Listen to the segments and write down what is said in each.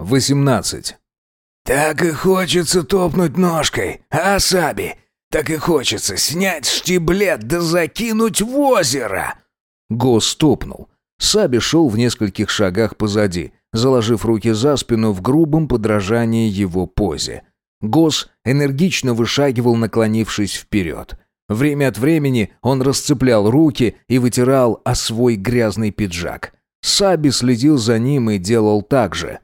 18. «Так и хочется топнуть ножкой, а Саби? Так и хочется снять штиблет да закинуть в озеро!» Гос топнул. Саби шел в нескольких шагах позади, заложив руки за спину в грубом подражании его позе. Гос энергично вышагивал, наклонившись вперед. Время от времени он расцеплял руки и вытирал о свой грязный пиджак. Саби следил за ним и делал так же.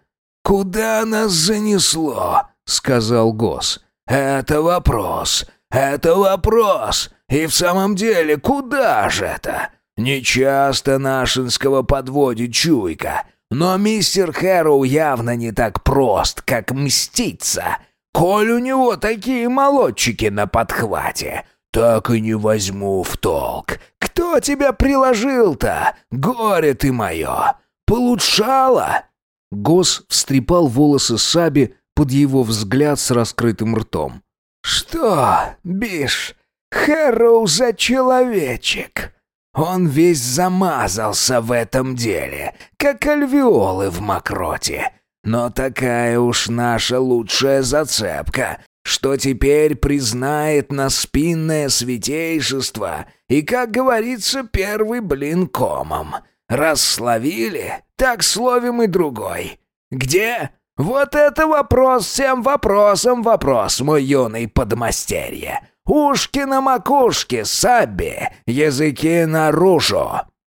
«Куда нас занесло?» — сказал Гос. «Это вопрос. Это вопрос. И в самом деле, куда же это? Нечасто нашинского подводит чуйка. Но мистер Хэроу явно не так прост, как мститься. Коль у него такие молодчики на подхвате, так и не возьму в толк. Кто тебя приложил-то? Горе ты мое! Получало!» Гос встрепал волосы Саби под его взгляд с раскрытым ртом. «Что, Биш, Хэроу за человечек? Он весь замазался в этом деле, как альвеолы в мокроте. Но такая уж наша лучшая зацепка, что теперь признает на спинное святейшество и, как говорится, первый блин комом. Раз словили, так словим и другой. Где? Вот это вопрос всем вопросам вопрос, мой юный подмастерье. Ушки на макушке, сабби, языки наружу.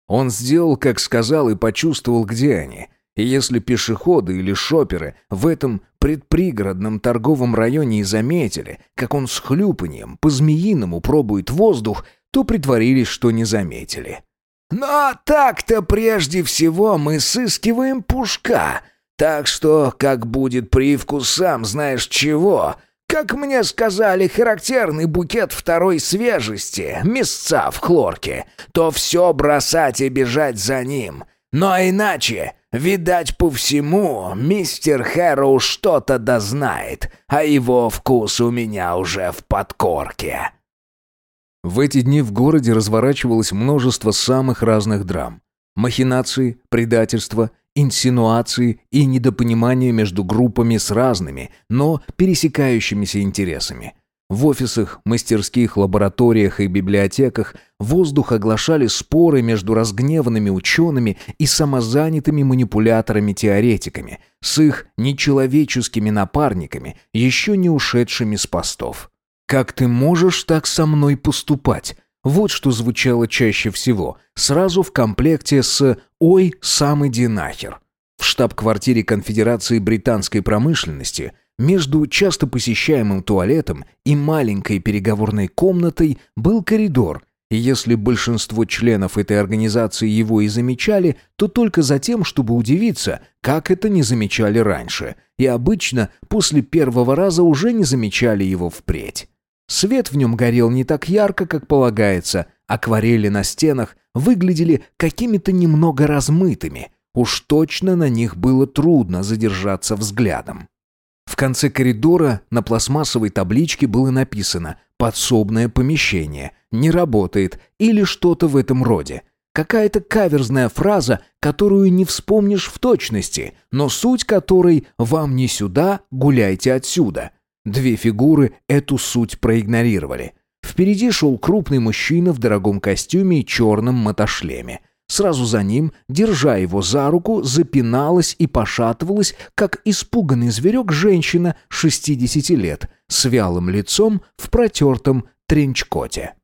Он сделал, как сказал, и почувствовал, где они — и если пешеходы или шоперы в этом предпригородном торговом районе и заметили, как он с хлюпанием по-змеиному пробует воздух, то притворились, что не заметили. «Но так-то прежде всего мы сыскиваем пушка, так что, как будет привкус сам знаешь чего, как мне сказали, характерный букет второй свежести, места в хлорке, то все бросать и бежать за ним. Но иначе Видать, по всему, мистер Хэроу что-то дознает, а его вкус у меня уже в подкорке». В эти дни в городе разворачивалось множество самых разных драм. Махинации, предательства, инсинуации и недопонимания между группами с разными, но пересекающимися интересами – в офисах, мастерских, лабораториях и библиотеках воздух оглашали споры между разгневанными учеными и самозанятыми манипуляторами-теоретиками с их нечеловеческими напарниками, еще не ушедшими с постов. «Как ты можешь так со мной поступать?» Вот что звучало чаще всего, сразу в комплекте с «Ой, сам иди нахер». В штаб-квартире Конфедерации британской промышленности между часто посещаемым туалетом и маленькой переговорной комнатой был коридор, и если большинство членов этой организации его и замечали, то только за тем, чтобы удивиться, как это не замечали раньше, и обычно после первого раза уже не замечали его впредь. Свет в нем горел не так ярко, как полагается, акварели на стенах выглядели какими-то немного размытыми, уж точно на них было трудно задержаться взглядом. В конце коридора на пластмассовой табличке было написано «Подсобное помещение», «Не работает» или что-то в этом роде. Какая-то каверзная фраза, которую не вспомнишь в точности, но суть которой «Вам не сюда, гуляйте отсюда». Две фигуры эту суть проигнорировали. Впереди шел крупный мужчина в дорогом костюме и черном мотошлеме. Сразу за ним, держа его за руку, запиналась и пошатывалась, как испуганный зверек женщина 60 лет, с вялым лицом в протертом тренчкоте.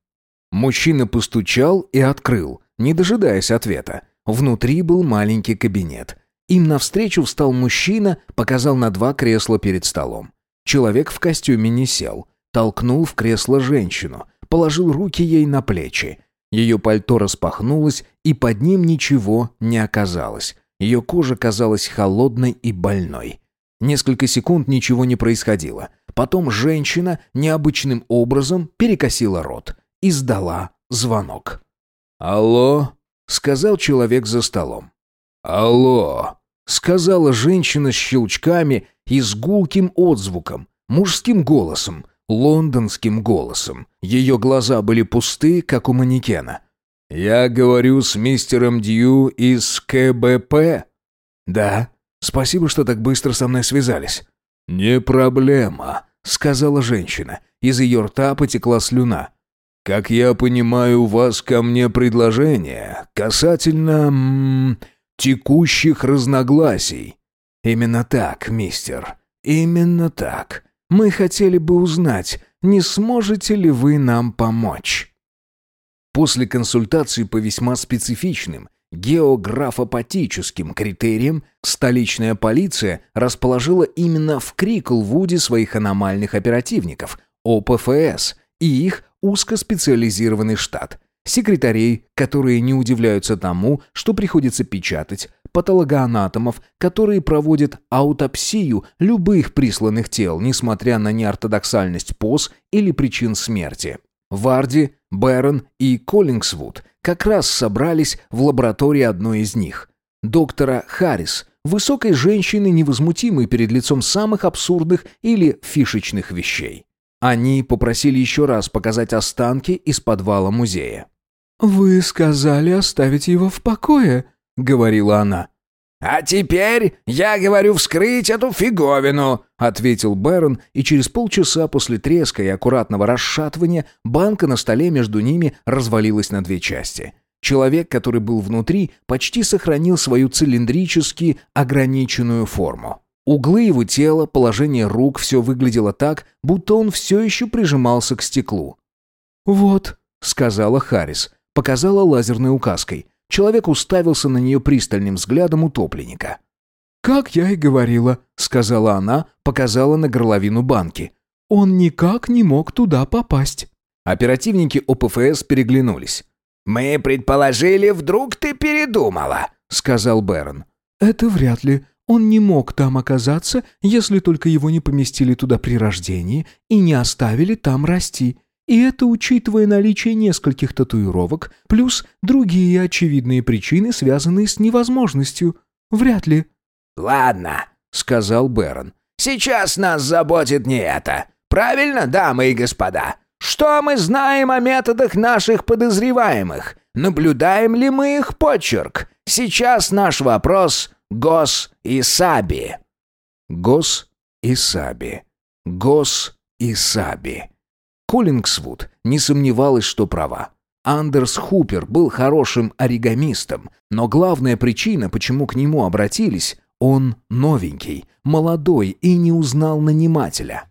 Мужчина постучал и открыл, не дожидаясь ответа. Внутри был маленький кабинет. Им навстречу встал мужчина, показал на два кресла перед столом. Человек в костюме не сел, толкнул в кресло женщину, положил руки ей на плечи. Ее пальто распахнулось, и под ним ничего не оказалось. Ее кожа казалась холодной и больной. Несколько секунд ничего не происходило. Потом женщина необычным образом перекосила рот и сдала звонок. «Алло?» — сказал человек за столом. «Алло?» — сказала женщина с щелчками и с гулким отзвуком, мужским голосом, лондонским голосом. Ее глаза были пусты, как у манекена. «Я говорю с мистером Дью из КБП?» «Да». Спасибо, что так быстро со мной связались». «Не проблема», — сказала женщина. Из ее рта потекла слюна. «Как я понимаю, у вас ко мне предложение касательно... М -м, текущих разногласий». «Именно так, мистер. Именно так. Мы хотели бы узнать, не сможете ли вы нам помочь?» После консультации по весьма специфичным географопатическим критериям столичная полиция расположила именно в Криклвуде своих аномальных оперативников, ОПФС, и их узкоспециализированный штат. Секретарей, которые не удивляются тому, что приходится печатать, патологоанатомов, которые проводят аутопсию любых присланных тел, несмотря на неортодоксальность поз или причин смерти. Варди, Бэрон и Коллингсвуд как раз собрались в лаборатории одной из них. Доктора Харрис, высокой женщины, невозмутимой перед лицом самых абсурдных или фишечных вещей. Они попросили еще раз показать останки из подвала музея. «Вы сказали оставить его в покое», — говорила она. «А теперь я говорю вскрыть эту фиговину», — ответил Бэрон, и через полчаса после треска и аккуратного расшатывания банка на столе между ними развалилась на две части. Человек, который был внутри, почти сохранил свою цилиндрически ограниченную форму. Углы его тела, положение рук, все выглядело так, будто он все еще прижимался к стеклу. «Вот», — сказала Харрис, показала лазерной указкой — Человек уставился на нее пристальным взглядом утопленника. «Как я и говорила», — сказала она, показала на горловину банки. «Он никак не мог туда попасть». Оперативники ОПФС переглянулись. «Мы предположили, вдруг ты передумала», — сказал Бэрон. «Это вряд ли. Он не мог там оказаться, если только его не поместили туда при рождении и не оставили там расти. И это учитывая наличие нескольких татуировок, плюс другие очевидные причины, связанные с невозможностью. Вряд ли. «Ладно», — сказал Бэрон. «Сейчас нас заботит не это. Правильно, дамы и господа? Что мы знаем о методах наших подозреваемых? Наблюдаем ли мы их почерк? Сейчас наш вопрос — Гос и Саби». Гос и Саби. Гос и Саби. Коллингсвуд не сомневалась, что права. Андерс Хупер был хорошим оригамистом, но главная причина, почему к нему обратились, он новенький, молодой и не узнал нанимателя.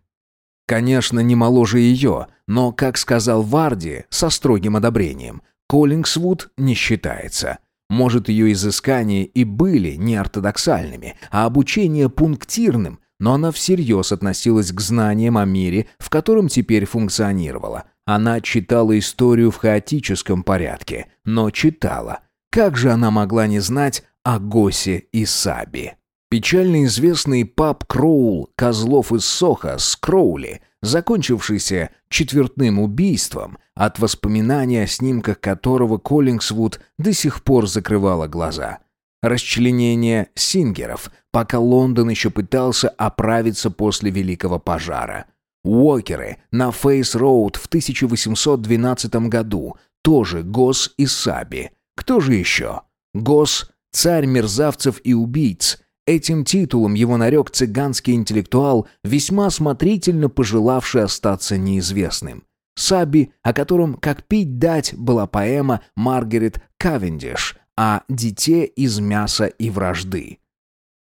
Конечно, не моложе ее, но, как сказал Варди со строгим одобрением, Коллингсвуд не считается. Может, ее изыскания и были неортодоксальными, а обучение пунктирным, но она всерьез относилась к знаниям о мире, в котором теперь функционировала. Она читала историю в хаотическом порядке, но читала. Как же она могла не знать о Госе и Саби? Печально известный пап Кроул Козлов из Соха с Кроули, закончившийся четвертным убийством, от воспоминания о снимках которого Коллингсвуд до сих пор закрывала глаза – расчленение сингеров, пока Лондон еще пытался оправиться после Великого пожара. Уокеры на Фейс-Роуд в 1812 году, тоже Гос и Саби. Кто же еще? Гос – царь мерзавцев и убийц. Этим титулом его нарек цыганский интеллектуал, весьма осмотрительно пожелавший остаться неизвестным. Саби, о котором «Как пить дать» была поэма Маргарет Кавендиш, а «Дите из мяса и вражды».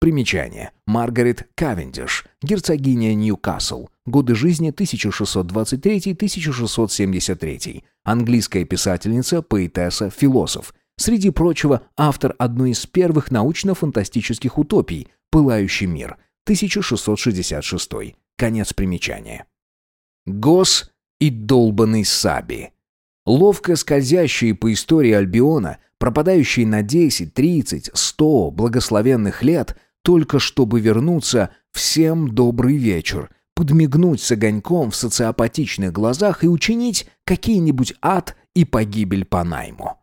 Примечание. Маргарет Кавендиш, герцогиня Ньюкасл. Годы жизни 1623-1673. Английская писательница, поэтесса, философ. Среди прочего, автор одной из первых научно-фантастических утопий «Пылающий мир» 1666. Конец примечания. Гос и долбанный Саби. Ловко скользящие по истории Альбиона – пропадающий на 10, 30, 100 благословенных лет, только чтобы вернуться «всем добрый вечер», подмигнуть с огоньком в социопатичных глазах и учинить какие-нибудь ад и погибель по найму.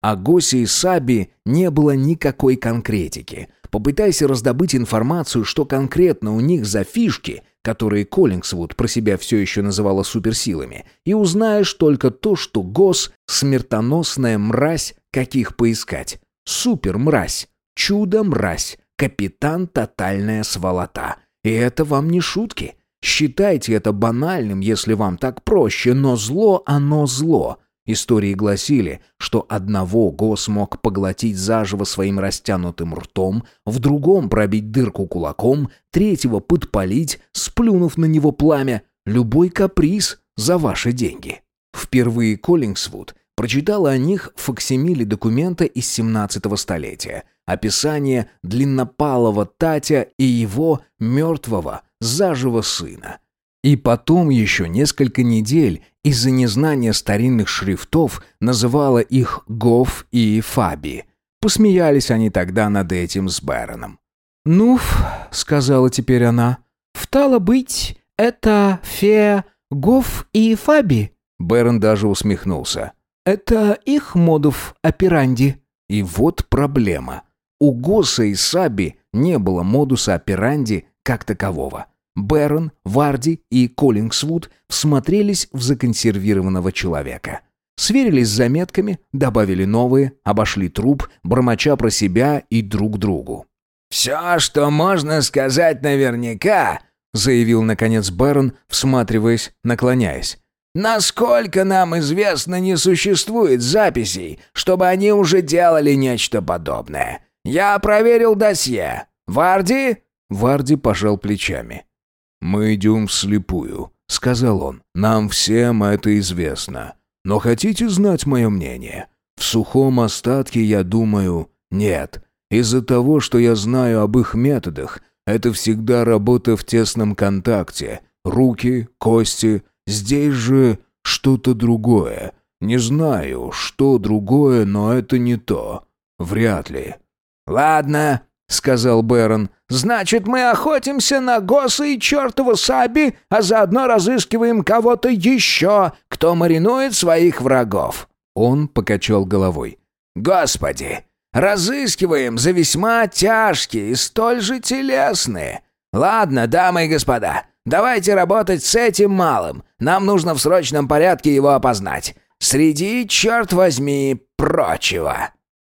О Госе и Саби не было никакой конкретики. Попытайся раздобыть информацию, что конкретно у них за фишки, которые Коллингсвуд про себя все еще называла суперсилами, и узнаешь только то, что Гос — смертоносная мразь, каких поискать. Супер-мразь, чудо-мразь, Капитан тотальная сволота. И это вам не шутки. Считайте это банальным, если вам так проще, но зло оно зло. Истории гласили, что одного Гос мог поглотить заживо своим растянутым ртом, в другом пробить дырку кулаком, третьего подпалить, сплюнув на него пламя. Любой каприз за ваши деньги. Впервые Коллингсвуд прочитала о них факсимиле документа из 17 столетия. Описание длиннопалого Татя и его мертвого, заживо сына. И потом еще несколько недель из-за незнания старинных шрифтов называла их Гоф и Фаби. Посмеялись они тогда над этим с Бэроном. «Нуф», — сказала теперь она, — «втало быть, это фе Гоф и Фаби». Бэрон даже усмехнулся. «Это их модов операнди». И вот проблема. У Госа и Саби не было модуса операнди как такового. Бэрон, Варди и Коллингсвуд всмотрелись в законсервированного человека. Сверились с заметками, добавили новые, обошли труп, бормоча про себя и друг другу. «Все, что можно сказать наверняка», — заявил, наконец, Бэрон, всматриваясь, наклоняясь. «Насколько нам известно, не существует записей, чтобы они уже делали нечто подобное. Я проверил досье. Варди?» Варди пожал плечами. «Мы идем вслепую», — сказал он. «Нам всем это известно. Но хотите знать мое мнение? В сухом остатке, я думаю, нет. Из-за того, что я знаю об их методах, это всегда работа в тесном контакте. Руки, кости. Здесь же что-то другое. Не знаю, что другое, но это не то. Вряд ли». «Ладно», — сказал Бэрон. «Значит, мы охотимся на Госа и чертова Саби, а заодно разыскиваем кого-то еще, кто маринует своих врагов». Он покачал головой. «Господи, разыскиваем за весьма тяжкие и столь же телесные. Ладно, дамы и господа, давайте работать с этим малым. Нам нужно в срочном порядке его опознать. Среди, черт возьми, прочего».